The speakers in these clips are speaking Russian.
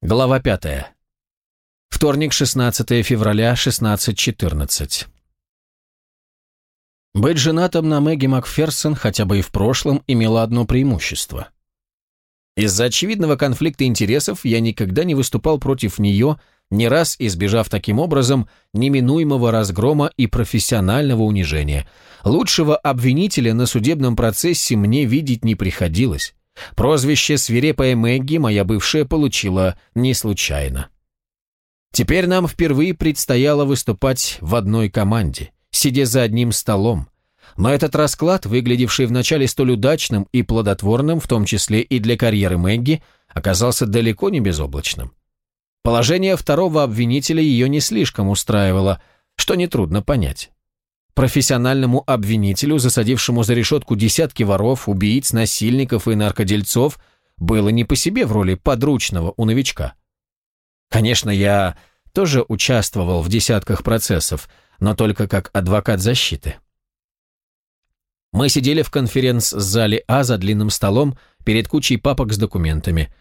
Глава 5. Вторник, 16 февраля, 16.14. Быть женатым на Мэгги Макферсон хотя бы и в прошлом имело одно преимущество. Из-за очевидного конфликта интересов я никогда не выступал против нее, не раз избежав таким образом неминуемого разгрома и профессионального унижения. Лучшего обвинителя на судебном процессе мне видеть не приходилось. Прозвище «Свирепая Мэгги» моя бывшая получила не случайно. Теперь нам впервые предстояло выступать в одной команде, сидя за одним столом. Но этот расклад, выглядевший вначале столь удачным и плодотворным, в том числе и для карьеры Мэгги, оказался далеко не безоблачным. Положение второго обвинителя ее не слишком устраивало, что нетрудно понять. Профессиональному обвинителю, засадившему за решетку десятки воров, убийц, насильников и наркодельцов, было не по себе в роли подручного у новичка. Конечно, я тоже участвовал в десятках процессов, но только как адвокат защиты. Мы сидели в конференц-зале А за длинным столом перед кучей папок с документами.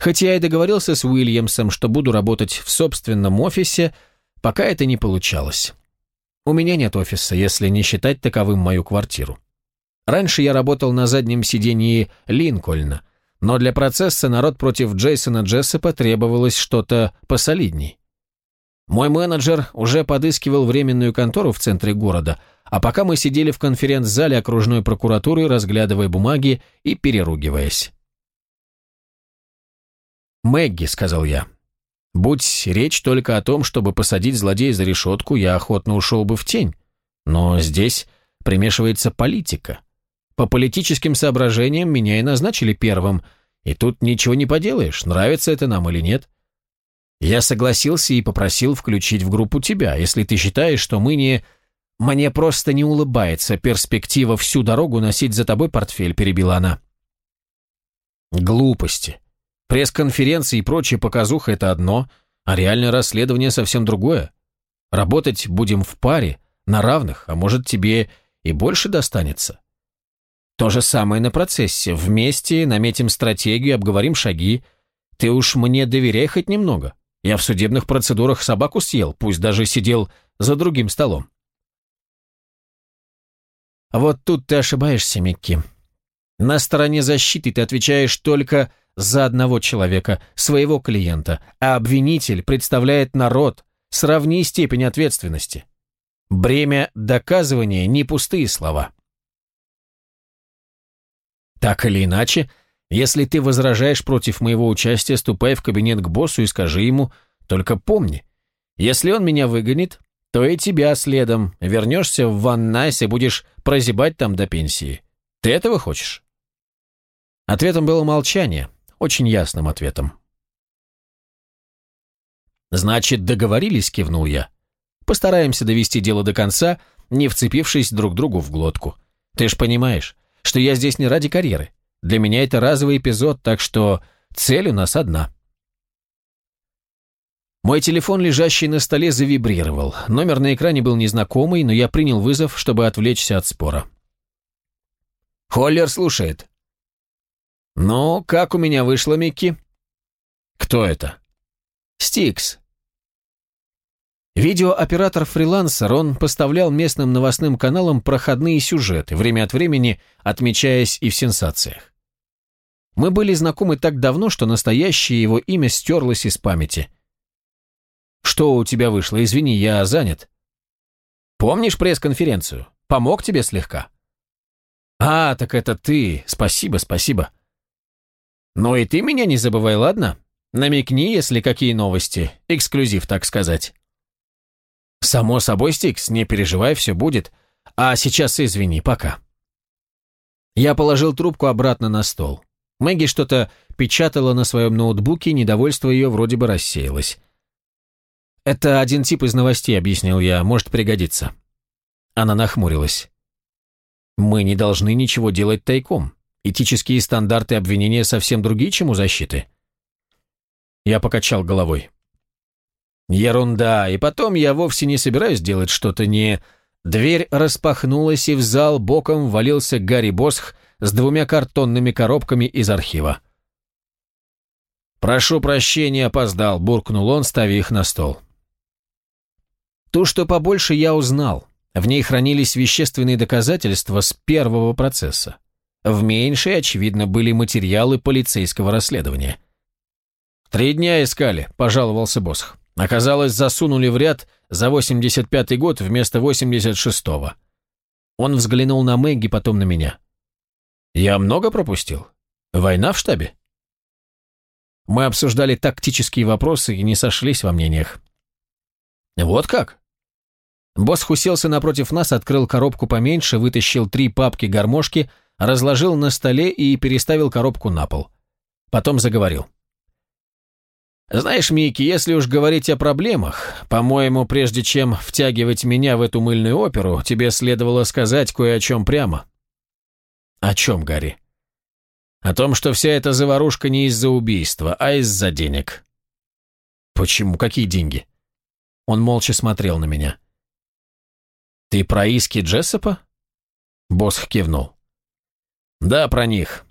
Хотя я и договорился с Уильямсом, что буду работать в собственном офисе, пока это не получалось. У меня нет офиса, если не считать таковым мою квартиру. Раньше я работал на заднем сидении Линкольна, но для процесса народ против Джейсона Джессопа требовалось что-то посолидней. Мой менеджер уже подыскивал временную контору в центре города, а пока мы сидели в конференц-зале окружной прокуратуры, разглядывая бумаги и переругиваясь. «Мэгги», — сказал я, Будь речь только о том, чтобы посадить злодея за решетку, я охотно ушел бы в тень. Но здесь примешивается политика. По политическим соображениям меня и назначили первым, и тут ничего не поделаешь, нравится это нам или нет. Я согласился и попросил включить в группу тебя, если ты считаешь, что мы не... Мне просто не улыбается перспектива всю дорогу носить за тобой портфель, перебила она. Глупости. Пресс-конференции и прочая показуха – это одно, а реальное расследование совсем другое. Работать будем в паре, на равных, а может тебе и больше достанется. То же самое на процессе. Вместе наметим стратегию, обговорим шаги. Ты уж мне доверяй хоть немного. Я в судебных процедурах собаку съел, пусть даже сидел за другим столом. Вот тут ты ошибаешься, Микки. На стороне защиты ты отвечаешь только за одного человека, своего клиента, а обвинитель представляет народ. Сравни степень ответственности. Бремя доказывания – не пустые слова. Так или иначе, если ты возражаешь против моего участия, ступай в кабинет к боссу и скажи ему, только помни, если он меня выгонит, то и тебя следом, вернешься в Ван Найс и будешь прозябать там до пенсии. Ты этого хочешь? Ответом было молчание, очень ясным ответом. «Значит, договорились?» – кивнул я. «Постараемся довести дело до конца, не вцепившись друг другу в глотку. Ты ж понимаешь, что я здесь не ради карьеры. Для меня это разовый эпизод, так что цель у нас одна». Мой телефон, лежащий на столе, завибрировал. Номер на экране был незнакомый, но я принял вызов, чтобы отвлечься от спора. «Холлер слушает», «Ну, как у меня вышло, Микки?» «Кто это?» «Стикс». Видеооператор-фрилансер, он поставлял местным новостным каналам проходные сюжеты, время от времени отмечаясь и в сенсациях. Мы были знакомы так давно, что настоящее его имя стерлось из памяти. «Что у тебя вышло? Извини, я занят». «Помнишь пресс-конференцию? Помог тебе слегка?» «А, так это ты. Спасибо, спасибо». «Ну и ты меня не забывай, ладно? Намекни, если какие новости. Эксклюзив, так сказать». «Само собой, Стикс, не переживай, все будет. А сейчас извини, пока». Я положил трубку обратно на стол. Мэгги что-то печатала на своем ноутбуке, недовольство ее вроде бы рассеялось. «Это один тип из новостей», — объяснил я, — «может пригодиться». Она нахмурилась. «Мы не должны ничего делать тайком. Этические стандарты обвинения совсем другие, чем у защиты. Я покачал головой. Ерунда, и потом я вовсе не собираюсь делать что-то не... Дверь распахнулась, и в зал боком валился Гарри Босх с двумя картонными коробками из архива. «Прошу прощения, опоздал», — буркнул он, ставя их на стол. То, что побольше я узнал. В ней хранились вещественные доказательства с первого процесса. В меньшей, очевидно, были материалы полицейского расследования. «Три дня искали», – пожаловался Босх. «Оказалось, засунули в ряд за 85-й год вместо 86-го». Он взглянул на Мэгги, потом на меня. «Я много пропустил? Война в штабе?» Мы обсуждали тактические вопросы и не сошлись во мнениях. «Вот как?» Босс уселся напротив нас, открыл коробку поменьше, вытащил три папки-гармошки, разложил на столе и переставил коробку на пол. Потом заговорил. «Знаешь, Микки, если уж говорить о проблемах, по-моему, прежде чем втягивать меня в эту мыльную оперу, тебе следовало сказать кое о чем прямо». «О чем, Гарри?» «О том, что вся эта заварушка не из-за убийства, а из-за денег». «Почему? Какие деньги?» Он молча смотрел на меня. «Ты про иски Джессопа?» Босх кивнул. «Да, про них.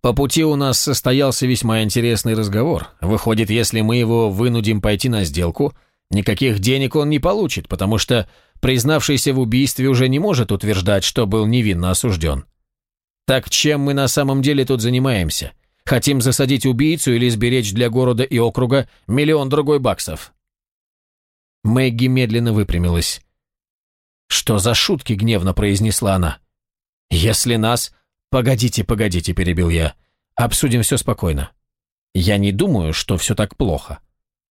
По пути у нас состоялся весьма интересный разговор. Выходит, если мы его вынудим пойти на сделку, никаких денег он не получит, потому что признавшийся в убийстве уже не может утверждать, что был невинно осужден. Так чем мы на самом деле тут занимаемся? Хотим засадить убийцу или сберечь для города и округа миллион другой баксов?» Мэгги медленно выпрямилась. «Что за шутки?» — гневно произнесла она. «Если нас...» «Погодите, погодите», — перебил я. «Обсудим все спокойно. Я не думаю, что все так плохо.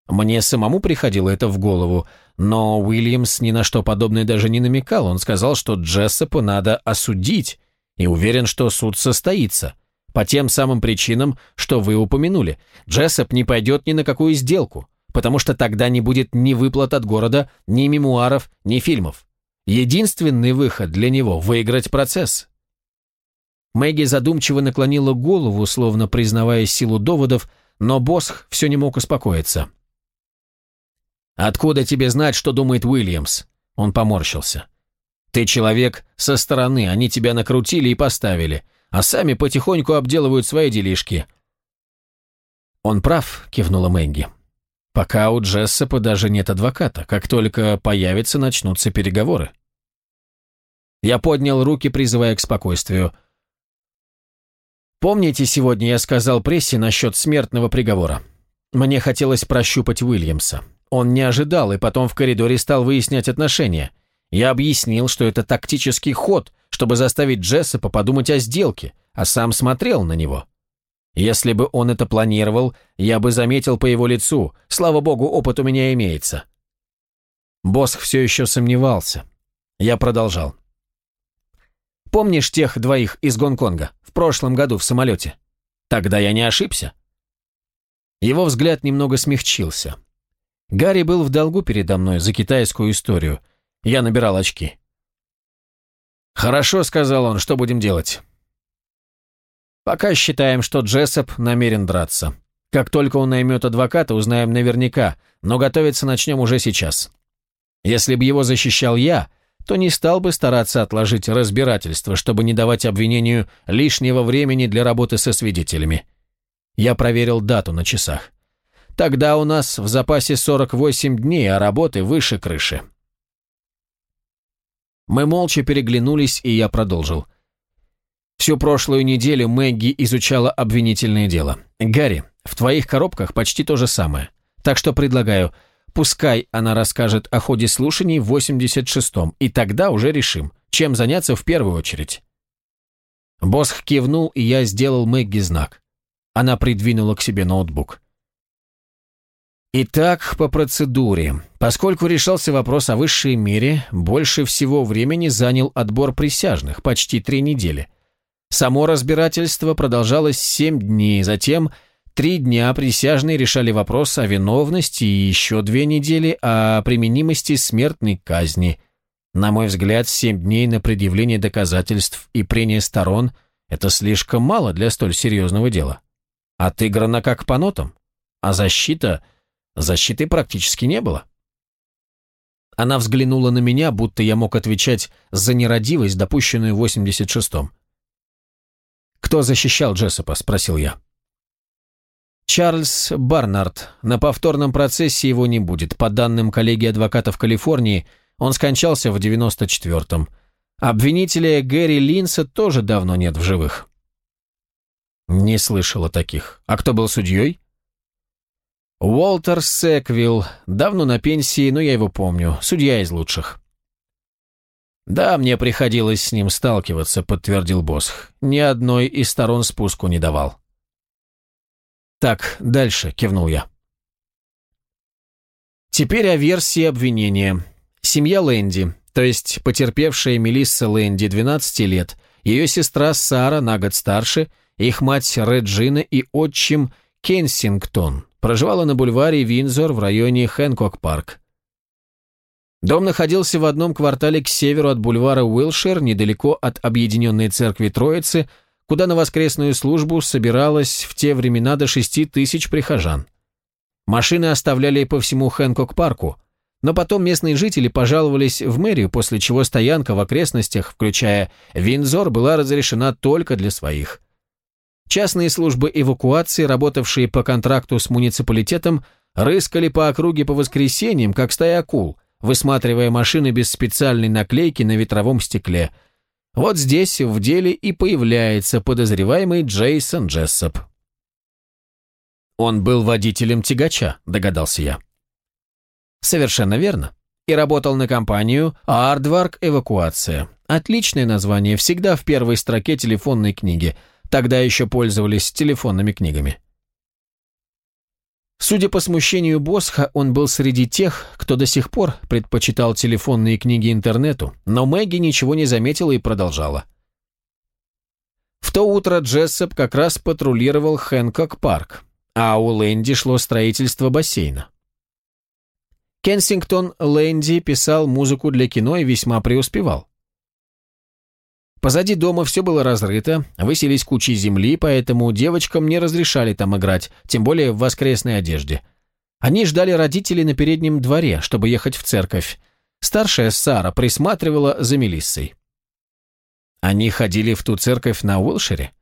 Мне самому приходило это в голову, но Уильямс ни на что подобное даже не намекал. Он сказал, что Джессопа надо осудить, и уверен, что суд состоится. По тем самым причинам, что вы упомянули. Джессоп не пойдет ни на какую сделку, потому что тогда не будет ни выплат от города, ни мемуаров, ни фильмов. Единственный выход для него – выиграть процесс. Мэгги задумчиво наклонила голову, словно признавая силу доводов, но Босх все не мог успокоиться. «Откуда тебе знать, что думает Уильямс?» Он поморщился. «Ты человек со стороны, они тебя накрутили и поставили, а сами потихоньку обделывают свои делишки». «Он прав», — кивнула Мэгги. Пока у Джессопа даже нет адвоката. Как только появится, начнутся переговоры. Я поднял руки, призывая к спокойствию. Помните, сегодня я сказал прессе насчет смертного приговора? Мне хотелось прощупать Уильямса. Он не ожидал, и потом в коридоре стал выяснять отношения. Я объяснил, что это тактический ход, чтобы заставить Джессопа подумать о сделке, а сам смотрел на него. Если бы он это планировал, я бы заметил по его лицу. Слава богу, опыт у меня имеется. Босх все еще сомневался. Я продолжал. Помнишь тех двоих из Гонконга в прошлом году в самолете? Тогда я не ошибся. Его взгляд немного смягчился. Гарри был в долгу передо мной за китайскую историю. Я набирал очки. «Хорошо», — сказал он, — «что будем делать?» Пока считаем, что Джессоп намерен драться. Как только он наймет адвоката, узнаем наверняка, но готовиться начнем уже сейчас. Если бы его защищал я, то не стал бы стараться отложить разбирательство, чтобы не давать обвинению лишнего времени для работы со свидетелями. Я проверил дату на часах. Тогда у нас в запасе 48 дней, а работы выше крыши. Мы молча переглянулись, и я продолжил. Всю прошлую неделю Мэгги изучала обвинительное дело. Гарри, в твоих коробках почти то же самое. Так что предлагаю, пускай она расскажет о ходе слушаний в 86-м, и тогда уже решим, чем заняться в первую очередь. Босх кивнул, и я сделал Мэгги знак. Она придвинула к себе ноутбук. Итак, по процедуре. Поскольку решался вопрос о высшей мере, больше всего времени занял отбор присяжных, почти три недели. Само разбирательство продолжалось семь дней, затем три дня присяжные решали вопрос о виновности и еще две недели о применимости смертной казни. На мой взгляд, семь дней на предъявление доказательств и прения сторон – это слишком мало для столь серьезного дела. Отыграно как по нотам, а защита – защиты практически не было. Она взглянула на меня, будто я мог отвечать за нерадивость, допущенную в 86-м. «Кто защищал Джессопа?» – спросил я. Чарльз Барнард. На повторном процессе его не будет. По данным коллегии адвокатов Калифорнии, он скончался в 94-м. Обвинителя Гэри Линса тоже давно нет в живых. Не слышал о таких. А кто был судьей? Уолтер Секвилл. Давно на пенсии, но я его помню. Судья из лучших. «Да, мне приходилось с ним сталкиваться», — подтвердил Босх. «Ни одной из сторон спуску не давал». «Так, дальше», — кивнул я. Теперь о версии обвинения. Семья Лэнди, то есть потерпевшая Мелисса Лэнди, 12 лет, ее сестра Сара, на год старше, их мать Реджина и отчим Кенсингтон, проживала на бульваре Винзор в районе Хэнкок-парк. Дом находился в одном квартале к северу от бульвара Уилшир, недалеко от Объединенной Церкви Троицы, куда на воскресную службу собиралось в те времена до шести тысяч прихожан. Машины оставляли по всему Хэнкок-парку, но потом местные жители пожаловались в мэрию, после чего стоянка в окрестностях, включая Винзор, была разрешена только для своих. Частные службы эвакуации, работавшие по контракту с муниципалитетом, рыскали по округе по воскресеньям, как стая акул, высматривая машины без специальной наклейки на ветровом стекле – вот здесь в деле и появляется подозреваемый Джейсон Джессоп. Он был водителем тягача, догадался я. Совершенно верно. И работал на компанию Ардварк Эвакуация. Отличное название, всегда в первой строке телефонной книги. Тогда еще пользовались телефонными книгами. Судя по смущению Босха, он был среди тех, кто до сих пор предпочитал телефонные книги интернету, но Мэгги ничего не заметила и продолжала. В то утро Джессоп как раз патрулировал Хэнкок-парк, а у Лэнди шло строительство бассейна. Кенсингтон Лэнди писал музыку для кино и весьма преуспевал. Позади дома все было разрыто, выселись кучи земли, поэтому девочкам не разрешали там играть, тем более в воскресной одежде. Они ждали родителей на переднем дворе, чтобы ехать в церковь. Старшая Сара присматривала за Мелиссой. Они ходили в ту церковь на Уилшире?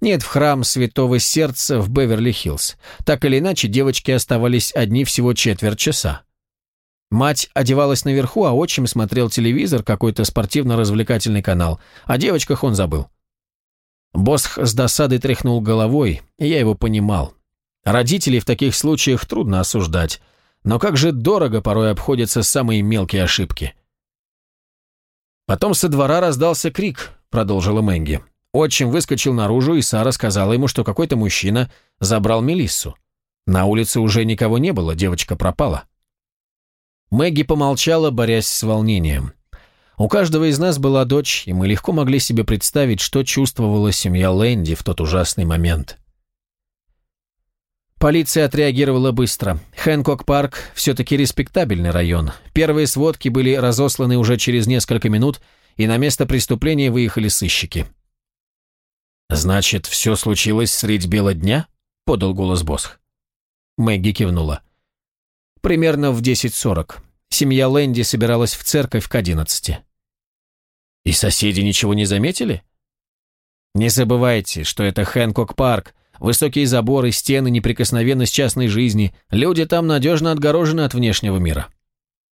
Нет, в храм Святого Сердца в Беверли-Хиллз. Так или иначе, девочки оставались одни всего четверть часа. Мать одевалась наверху, а отчим смотрел телевизор, какой-то спортивно-развлекательный канал. О девочках он забыл. Босх с досадой тряхнул головой, и я его понимал. Родителей в таких случаях трудно осуждать, но как же дорого порой обходятся самые мелкие ошибки. Потом со двора раздался крик, продолжила Мэнги. Отчим выскочил наружу, и Сара сказала ему, что какой-то мужчина забрал Мелиссу. На улице уже никого не было, девочка пропала. Мэгги помолчала, борясь с волнением. У каждого из нас была дочь, и мы легко могли себе представить, что чувствовала семья Лэнди в тот ужасный момент. Полиция отреагировала быстро. Хэнкок-парк – все-таки респектабельный район. Первые сводки были разосланы уже через несколько минут, и на место преступления выехали сыщики. «Значит, все случилось средь бела дня?» – подал голос Босх. Мэгги кивнула. Примерно в 10.40. Семья Лэнди собиралась в церковь к 11. И соседи ничего не заметили? Не забывайте, что это Хэнкок-парк, высокие заборы, стены, неприкосновенность частной жизни, люди там надежно отгорожены от внешнего мира.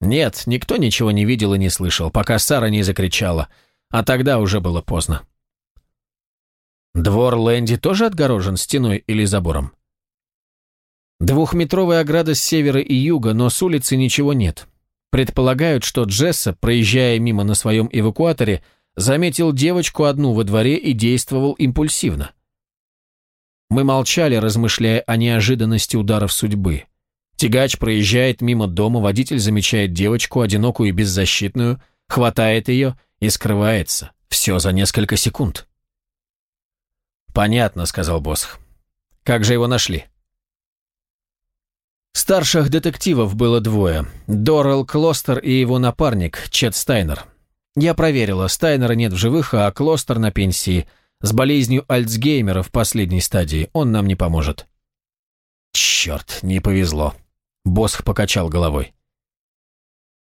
Нет, никто ничего не видел и не слышал, пока Сара не закричала, а тогда уже было поздно. Двор Лэнди тоже отгорожен стеной или забором? Двухметровая ограда с севера и юга, но с улицы ничего нет. Предполагают, что Джесса, проезжая мимо на своем эвакуаторе, заметил девочку одну во дворе и действовал импульсивно. Мы молчали, размышляя о неожиданности ударов судьбы. Тягач проезжает мимо дома, водитель замечает девочку, одинокую и беззащитную, хватает ее и скрывается. Все за несколько секунд. «Понятно», — сказал Босх. «Как же его нашли?» Старших детективов было двое. Дорел Клостер и его напарник, Чет Стайнер. Я проверила, Стайнера нет в живых, а Клостер на пенсии. С болезнью Альцгеймера в последней стадии. Он нам не поможет. Черт, не повезло. Босх покачал головой.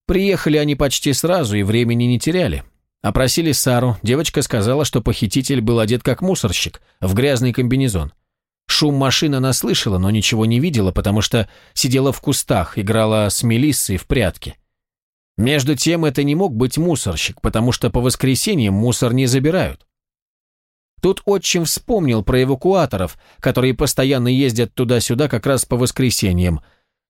Приехали они почти сразу и времени не теряли. Опросили Сару, девочка сказала, что похититель был одет как мусорщик, в грязный комбинезон. Шум машины она слышала, но ничего не видела, потому что сидела в кустах, играла с Мелиссой в прятки. Между тем, это не мог быть мусорщик, потому что по воскресеньям мусор не забирают. Тут отчим вспомнил про эвакуаторов, которые постоянно ездят туда-сюда как раз по воскресеньям.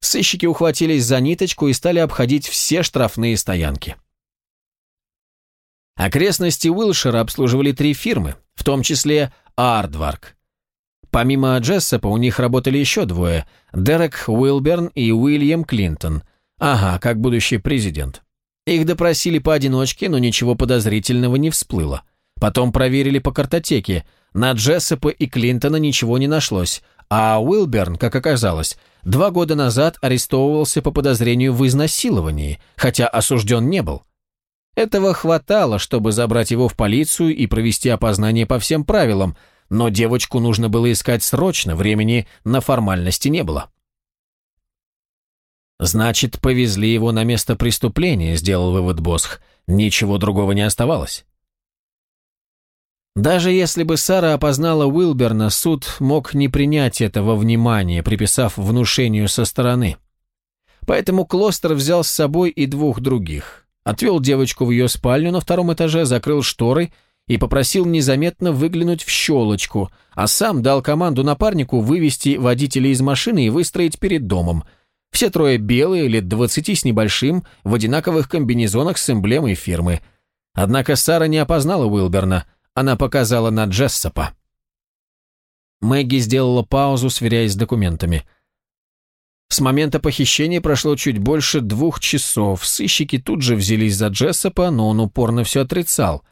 Сыщики ухватились за ниточку и стали обходить все штрафные стоянки. Окрестности Уилшера обслуживали три фирмы, в том числе Ардварк. Помимо Джессопа у них работали еще двое – Дерек Уилберн и Уильям Клинтон. Ага, как будущий президент. Их допросили поодиночке, но ничего подозрительного не всплыло. Потом проверили по картотеке. На Джессопа и Клинтона ничего не нашлось, а Уилберн, как оказалось, два года назад арестовывался по подозрению в изнасиловании, хотя осужден не был. Этого хватало, чтобы забрать его в полицию и провести опознание по всем правилам, но девочку нужно было искать срочно, времени на формальности не было. «Значит, повезли его на место преступления», — сделал вывод Босх. «Ничего другого не оставалось». Даже если бы Сара опознала Уилберна, суд мог не принять этого внимания, приписав внушению со стороны. Поэтому Клостер взял с собой и двух других. Отвел девочку в ее спальню на втором этаже, закрыл шторы и попросил незаметно выглянуть в щелочку, а сам дал команду напарнику вывести водителя из машины и выстроить перед домом – все трое белые, лет двадцати с небольшим, в одинаковых комбинезонах с эмблемой фирмы. Однако Сара не опознала Уилберна, она показала на Джессопа. Мэгги сделала паузу, сверяясь с документами. С момента похищения прошло чуть больше двух часов. Сыщики тут же взялись за Джессопа, но он упорно все отрицал.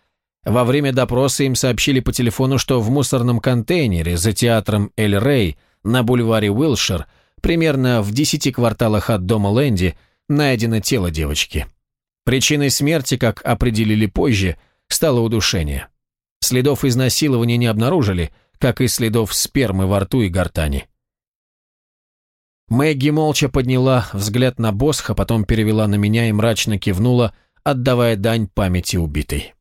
Во время допроса им сообщили по телефону, что в мусорном контейнере за театром Эль Рей на бульваре Уилшир примерно в десяти кварталах от дома Лэнди, найдено тело девочки. Причиной смерти, как определили позже, стало удушение. Следов изнасилования не обнаружили, как и следов спермы во рту и гортани. Мэгги молча подняла взгляд на Босха, потом перевела на меня и мрачно кивнула, отдавая дань памяти убитой.